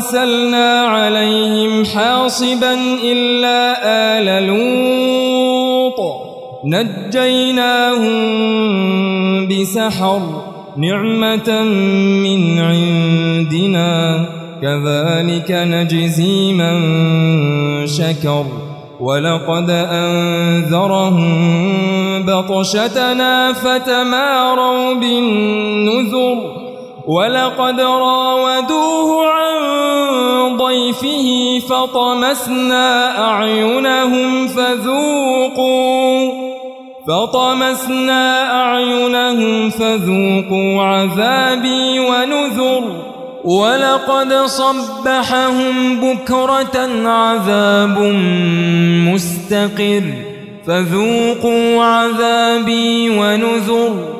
أرسلنا عليهم حاصبا إلا آل لوط. نجيناهم بسحر نعمة من عندنا. كذلك نجزي من شكر. ولقد أنذرهم بطشتنا فتماروا بالنذر. ولقد راودوه عن ضيفه فطمسنا أعينهم فذوقوا فطمسنا أعينهم فذوقوا عذابي ونذر ولقد صبحهم بكرة عذاب مستقر فذوقوا عذابي ونذر.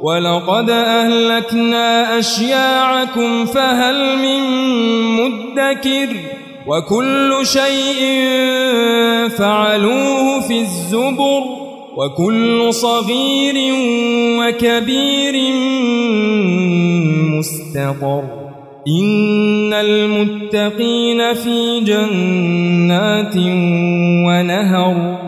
ولقد أهلكنا أشياعكم فهل من مدكر وكل شيء فعلوه في الزبر وكل صغير وكبير مستقر إن المتقين في جنات ونهر